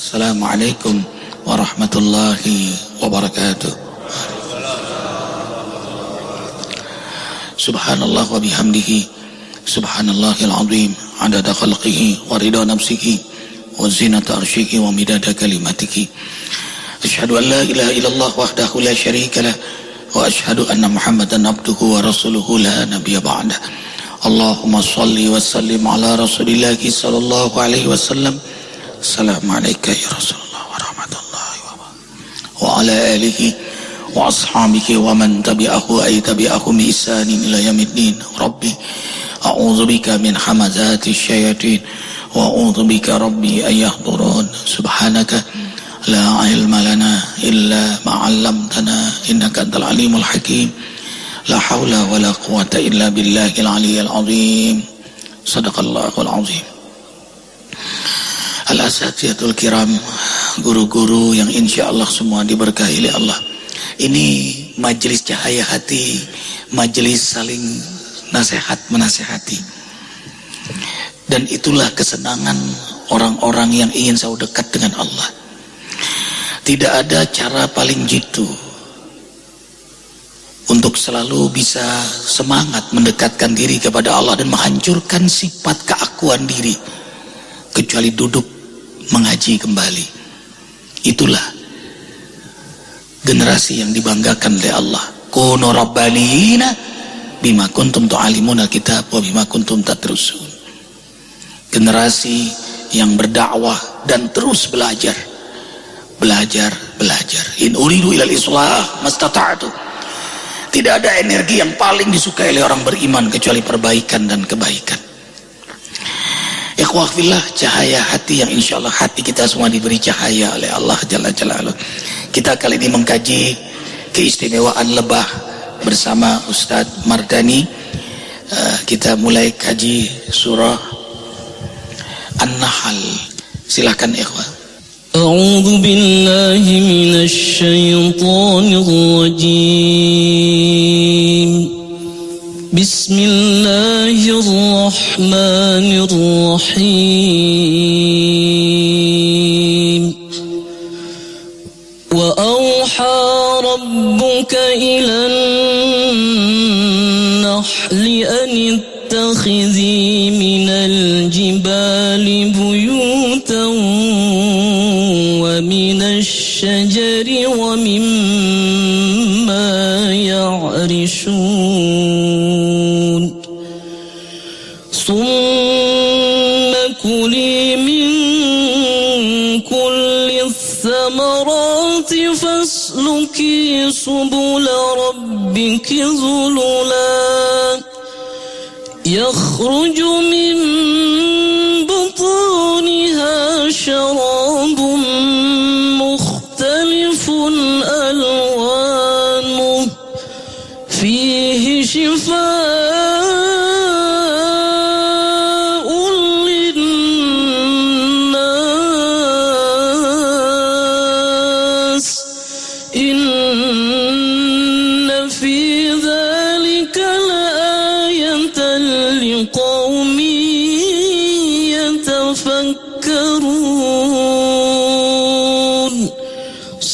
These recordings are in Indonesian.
السلام عليكم ورحمة الله وبركاته. سبحان الله وبحمده سبحان الله العظيم عدد خلقه ورضا نفسه وزينة عرشه ومداد كلماتك أشهد أن لا إله إلا الله وحده لا شريك له وأشهد أن محمدا عبده ورسوله لا نبي بعده. اللهم صل وسلم على رسول الله صلى الله عليه وسلم. السلام عليك يا رسول الله ورحمة الله وبركاته. وعلى آله وأصحابه ومن تبعه أي تبعه بإحسان إلى يوم الدين. ربي أعوذ بك من حمزات الشياطين وأعوذ بك ربي أن يحضرون. سبحانك لا علم لنا إلا ما علمتنا إنك أنت العليم الحكيم. لا حول ولا قوة إلا بالله العلي العظيم. صدق الله العظيم. Al-Asatiyatul Kiram Guru-guru yang insya Allah semua diberkahi oleh Allah. Ini majelis cahaya hati Majelis saling nasihat menasehati. Dan itulah kesenangan orang-orang yang ingin selalu dekat dengan Allah. Tidak ada cara paling jitu Untuk selalu bisa semangat mendekatkan diri kepada Allah Dan menghancurkan sifat keakuan diri. Kecuali duduk mengaji kembali. Itulah generasi yang dibanggakan oleh Allah. Kunu rabbanina bima kuntum tu'alimuna kitab wa bima kuntum tatrusun. Generasi yang berdakwah dan terus belajar. Belajar, belajar. In uridu ilal islah mastata'atu. Tidak ada energi yang paling disukai oleh orang beriman kecuali perbaikan dan kebaikan. Ikhwah fillah cahaya hati yang insya Allah hati kita semua diberi cahaya oleh Allah Jalla Jalla Kita kali ini mengkaji keistimewaan lebah bersama Ustadz Mardani. Uh, kita mulai kaji surah An-Nahl. Silahkan ikhwah. أعوذ بالله من الشيطان الرجيم بسم الله الرحمن الرحيم. وأوحى ربك إلى النحل أن اتخذي من الجبال بيوتا ومن الشجر ومما يعرشون. ربك ذللا يخرج من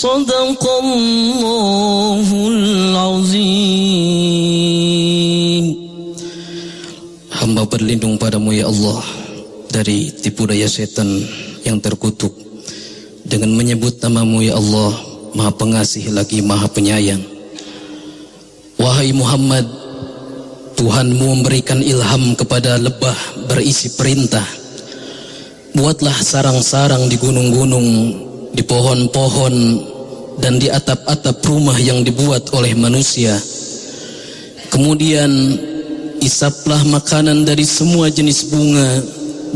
صدق الله العظيم Hamba berlindung padamu ya Allah dari tipu daya setan yang terkutuk dengan menyebut namamu ya Allah Maha Pengasih lagi Maha Penyayang. Wahai Muhammad, Tuhanmu memberikan ilham kepada lebah berisi perintah. Buatlah sarang-sarang di gunung-gunung, di pohon-pohon, dan di atap-atap rumah yang dibuat oleh manusia. Kemudian isaplah makanan dari semua jenis bunga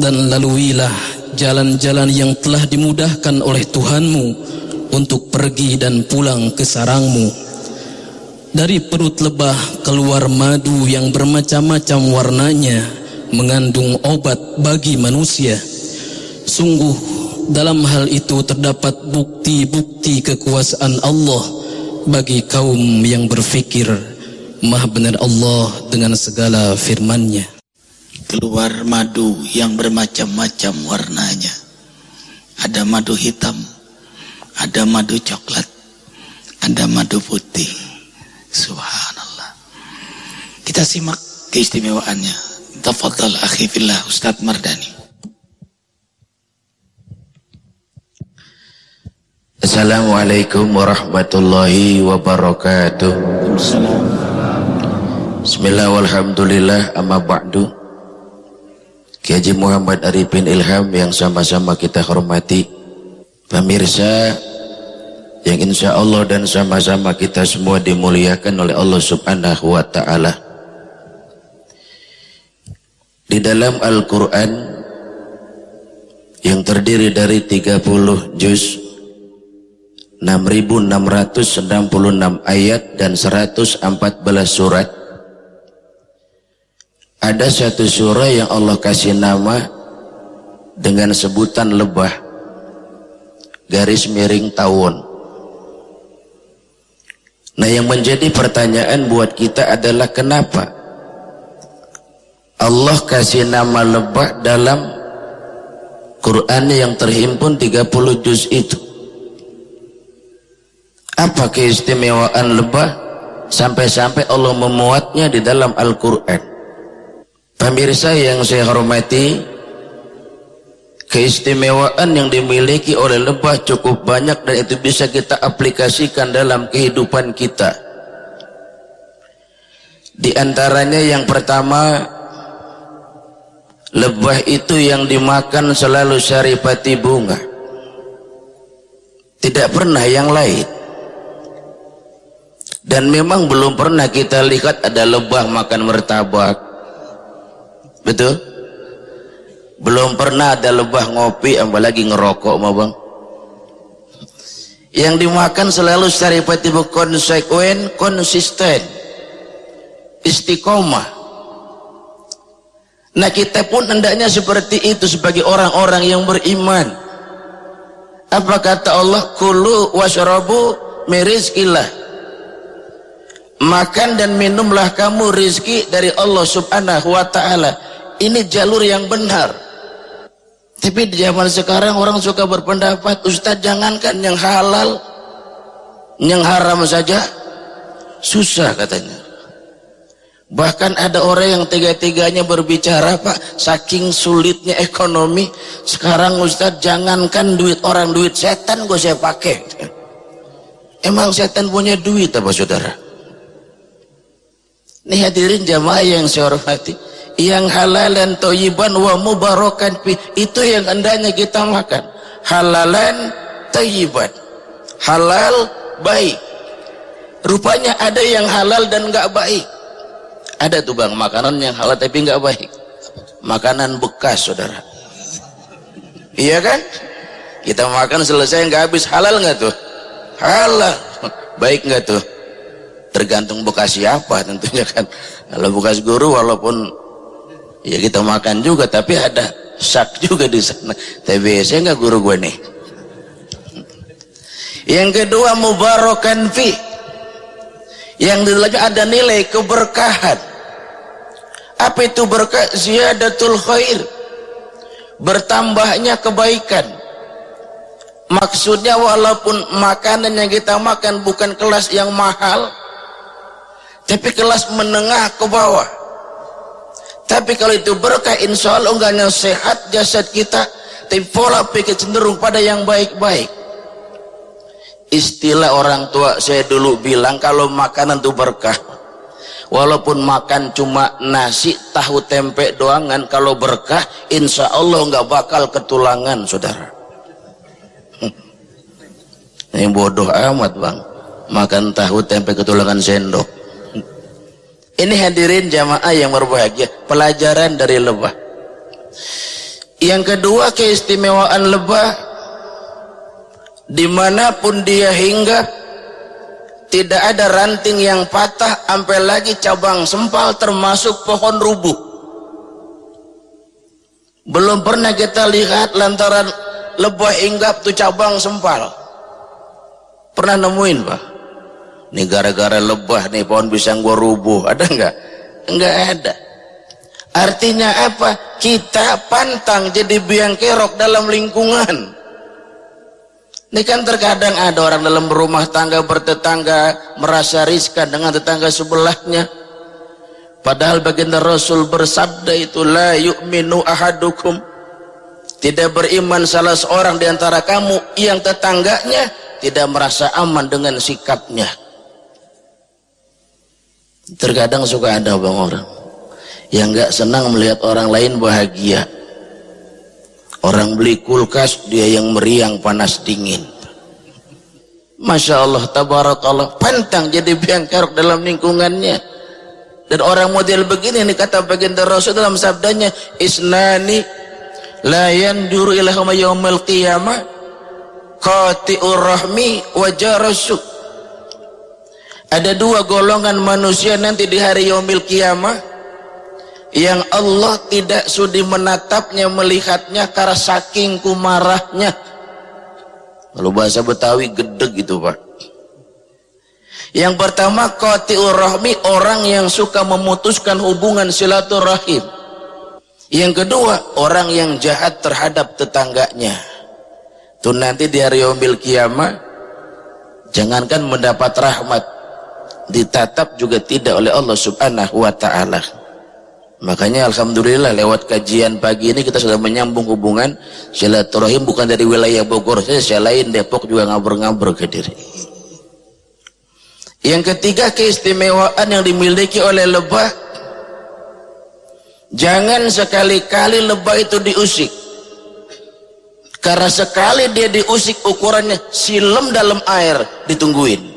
dan laluilah jalan-jalan yang telah dimudahkan oleh Tuhanmu untuk pergi dan pulang ke sarangmu. Dari perut lebah keluar madu yang bermacam-macam warnanya mengandung obat bagi manusia. Sungguh dalam hal itu terdapat bukti-bukti kekuasaan Allah bagi kaum yang berfikir Maha benar Allah dengan segala firman-Nya. Keluar madu yang bermacam-macam warnanya. ada madu hitam, ada madu coklat, ada madu putih. Subhanallah. Kita simak keistimewaannya. Tafadhal akhi fillah Ustaz Mardani. Assalamualaikum warahmatullahi wabarakatuh. Bismillah walhamdulillah amma ba'du. Kiai Muhammad Arifin Ilham yang sama-sama kita hormati. Pemirsa yang insya Allah dan sama-sama kita semua dimuliakan oleh Allah subhanahu wa ta'ala. Di dalam Al-Quran yang terdiri dari 30 juz 6666 ayat dan 114 surat. Ada satu surah yang Allah kasih nama dengan sebutan lebah garis miring tawon. Nah yang menjadi pertanyaan buat kita adalah kenapa Allah kasih nama lebah dalam Quran yang terhimpun 30 juz itu apa keistimewaan lebah sampai-sampai Allah memuatnya di dalam Al-Quran? Pemirsa yang saya hormati, keistimewaan yang dimiliki oleh lebah cukup banyak dan itu bisa kita aplikasikan dalam kehidupan kita. Di antaranya yang pertama, lebah itu yang dimakan selalu syaripati bunga. Tidak pernah yang lain. Dan memang belum pernah kita lihat ada lebah makan martabak. Betul? Belum pernah ada lebah ngopi apalagi ngerokok mau bang. Yang dimakan selalu syarifat ibu konsekuen, konsisten. Istiqomah. Nah kita pun hendaknya seperti itu sebagai orang-orang yang beriman. Apa kata Allah? Kulu wasyarabu mirizkillah makan dan minumlah kamu rizki dari Allah subhanahu wa ta'ala. Ini jalur yang benar. Tapi di zaman sekarang orang suka berpendapat Ustaz jangankan yang halal yang haram saja. Susah katanya. Bahkan ada orang yang tiga-tiganya berbicara Pak saking sulitnya ekonomi sekarang Ustaz jangankan duit orang duit setan gue saya pakai. Emang setan punya duit apa saudara ini hadirin jamaah yang saya hormati. Yang halalan toyiban wa mubarakan. Itu yang hendaknya kita makan. Halalan toyiban. Halal baik. Rupanya ada yang halal dan enggak baik. Ada tuh bang makanan yang halal tapi enggak baik. Makanan bekas saudara. Iya kan? Kita makan selesai enggak habis halal enggak tuh? Halal. Baik enggak tuh? Tergantung bekas siapa tentunya kan. Kalau bekas guru walaupun ya kita makan juga tapi ada sak juga di sana. Tapi saya nggak guru gue nih. Yang kedua mubarakan fi. Yang lagi ada nilai keberkahan. Apa itu berkah? Ziyadatul khair. Bertambahnya kebaikan. Maksudnya walaupun makanan yang kita makan bukan kelas yang mahal tapi kelas menengah ke bawah. Tapi kalau itu berkah insya Allah enggak hanya sehat jasad kita. Tapi pola pikir cenderung pada yang baik-baik. Istilah orang tua saya dulu bilang kalau makanan itu berkah. Walaupun makan cuma nasi tahu tempe doangan kalau berkah insya Allah enggak bakal ketulangan saudara. Ini bodoh amat bang. Makan tahu tempe ketulangan sendok ini hadirin jamaah yang berbahagia, pelajaran dari lebah. Yang kedua keistimewaan lebah, di mana pun dia hinggap, tidak ada ranting yang patah, sampai lagi cabang sempal termasuk pohon rubuh. Belum pernah kita lihat lantaran lebah hinggap tuh cabang sempal. Pernah nemuin pak? Ini gara-gara lebah nih pohon pisang gua rubuh. Ada enggak? Enggak ada. Artinya apa? Kita pantang jadi biang kerok dalam lingkungan. Ini kan terkadang ada orang dalam rumah tangga bertetangga merasa riskan dengan tetangga sebelahnya. Padahal baginda Rasul bersabda itu la yu'minu ahadukum. Tidak beriman salah seorang di antara kamu yang tetangganya tidak merasa aman dengan sikapnya. Terkadang suka ada bang orang yang nggak senang melihat orang lain bahagia. Orang beli kulkas, dia yang meriang panas dingin. Masya Allah, tabarakallah. Pantang jadi biang kerok dalam lingkungannya. Dan orang model begini ini kata baginda Rasul dalam sabdanya, Isnani la yanjuru ilahuma yawmal qiyamah qati'ur rahmi wa jarasuk. Ada dua golongan manusia nanti di hari yaumil kiamah yang Allah tidak sudi menatapnya melihatnya karena saking kumarahnya. Kalau bahasa Betawi gedeg gitu Pak. Yang pertama qati'ur rahmi orang yang suka memutuskan hubungan silaturahim. Yang kedua orang yang jahat terhadap tetangganya. Itu nanti di hari yaumil kiamah jangankan mendapat rahmat ditatap juga tidak oleh Allah subhanahu wa ta'ala Makanya Alhamdulillah lewat kajian pagi ini kita sudah menyambung hubungan silaturahim bukan dari wilayah Bogor saja, lain Depok juga ngabur-ngabur ke diri. Yang ketiga keistimewaan yang dimiliki oleh lebah jangan sekali-kali lebah itu diusik. Karena sekali dia diusik ukurannya silem dalam air ditungguin.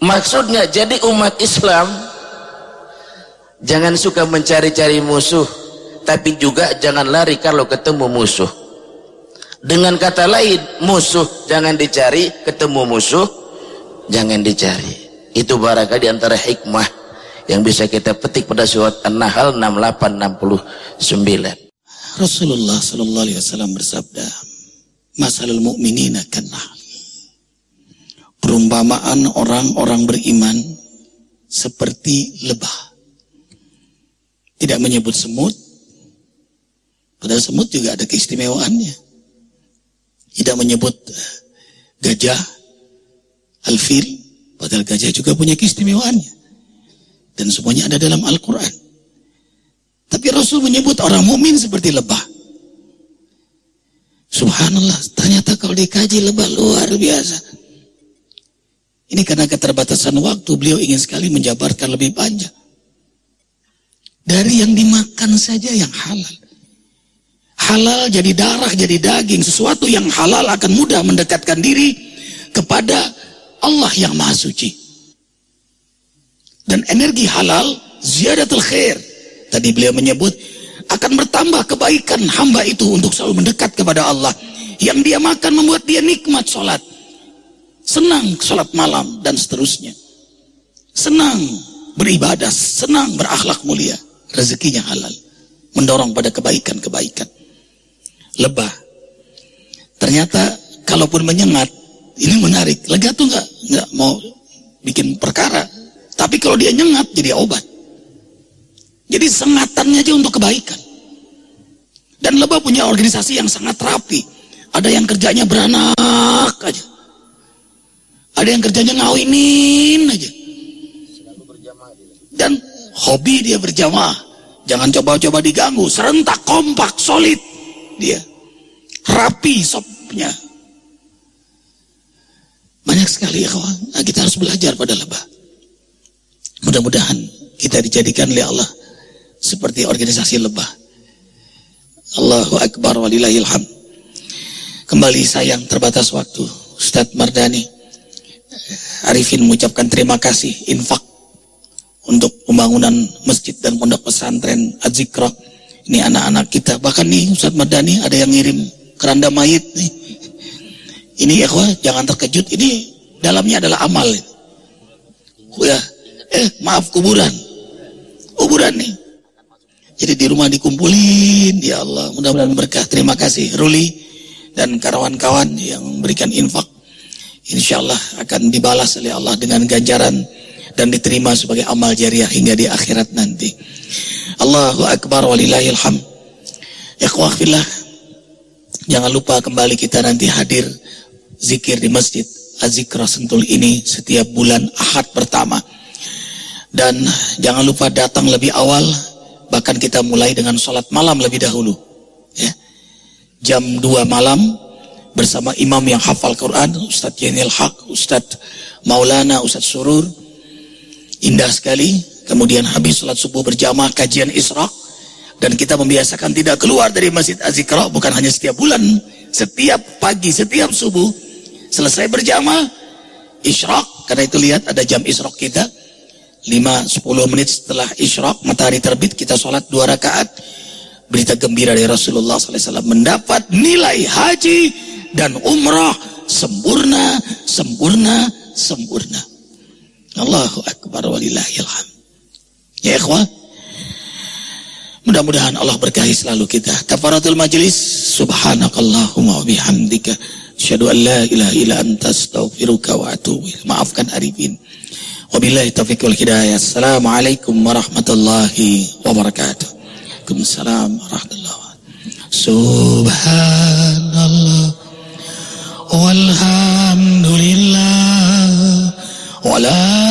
Maksudnya jadi umat Islam Jangan suka mencari-cari musuh, tapi juga jangan lari kalau ketemu musuh. Dengan kata lain, musuh jangan dicari, ketemu musuh jangan dicari. Itu barangkali antara hikmah yang bisa kita petik pada surat An-Nahl 6869. Rasulullah sallallahu alaihi wasallam bersabda, "Masalul mu'minina kannahl." Perumpamaan orang-orang beriman seperti lebah tidak menyebut semut. Padahal semut juga ada keistimewaannya. Tidak menyebut eh, gajah, alfil. Padahal gajah juga punya keistimewaannya. Dan semuanya ada dalam Al-Quran. Tapi Rasul menyebut orang mukmin seperti lebah. Subhanallah, ternyata kalau dikaji lebah luar biasa. Ini karena keterbatasan waktu, beliau ingin sekali menjabarkan lebih panjang. Dari yang dimakan saja yang halal. Halal jadi darah, jadi daging. Sesuatu yang halal akan mudah mendekatkan diri kepada Allah yang maha suci. Dan energi halal, ziyadatul khair. Tadi beliau menyebut, akan bertambah kebaikan hamba itu untuk selalu mendekat kepada Allah. Yang dia makan membuat dia nikmat sholat. Senang sholat malam dan seterusnya. Senang beribadah, senang berakhlak mulia. Rezekinya halal. Mendorong pada kebaikan-kebaikan. Lebah. Ternyata kalaupun menyengat ini menarik. Lega tuh nggak? Nggak mau bikin perkara. Tapi kalau dia nyengat jadi obat. Jadi sengatannya aja untuk kebaikan. Dan lebah punya organisasi yang sangat rapi. Ada yang kerjanya beranak aja ada yang kerjanya ngawinin aja. Dan hobi dia berjamaah. Jangan coba-coba diganggu. Serentak kompak solid dia. Rapi sopnya. Banyak sekali ya kawan. Nah, kita harus belajar pada lebah. Mudah-mudahan kita dijadikan oleh Allah seperti organisasi lebah. Allahu Akbar walillahilham kembali sayang terbatas waktu Ustadz Mardani Arifin mengucapkan terima kasih infak untuk pembangunan masjid dan pondok pesantren Azikra. Ini anak-anak kita. Bahkan nih Ustaz Madani ada yang ngirim keranda mayit nih. Ini ya jangan terkejut. Ini dalamnya adalah amal. Ya, eh maaf kuburan. Kuburan nih. Jadi di rumah dikumpulin, ya Allah, mudah-mudahan berkah. Terima kasih Ruli dan kawan-kawan yang memberikan infak. Insya Allah akan dibalas oleh Allah dengan ganjaran dan diterima sebagai amal jariah hingga di akhirat nanti. Allahu akbar walillahil hamd. Ikhwah. Jangan lupa kembali kita nanti hadir zikir di masjid Azikra Sentul ini setiap bulan Ahad pertama. Dan jangan lupa datang lebih awal, bahkan kita mulai dengan sholat malam lebih dahulu. Ya. Jam 2 malam bersama imam yang hafal Quran, Ustadz Jenil Haq, Ustadz Maulana, Ustadz Surur. Indah sekali. Kemudian habis sholat subuh berjamaah kajian Isra. Dan kita membiasakan tidak keluar dari Masjid Azikra bukan hanya setiap bulan, setiap pagi, setiap subuh. Selesai berjamaah, Isyraq, karena itu lihat ada jam Isyraq kita. 5-10 menit setelah Isyraq, matahari terbit, kita sholat dua rakaat. Berita gembira dari Rasulullah SAW mendapat nilai haji dan umrah sempurna, sempurna, sempurna. Allahu Akbar walillahilham. Ya ikhwan. Mudah-mudahan Allah berkahi selalu kita. Kafaratul majlis. Subhanakallahumma bihamdika. Asyhadu an la ilaha illa anta astaghfiruka wa atubu Maafkan Arifin. Wabillahi taufiq wal hidayah. Assalamualaikum warahmatullahi wabarakatuh. Waalaikumsalam warahmatullahi wabarakatuh. Subhanallah walhamdulillah. Wala ilaha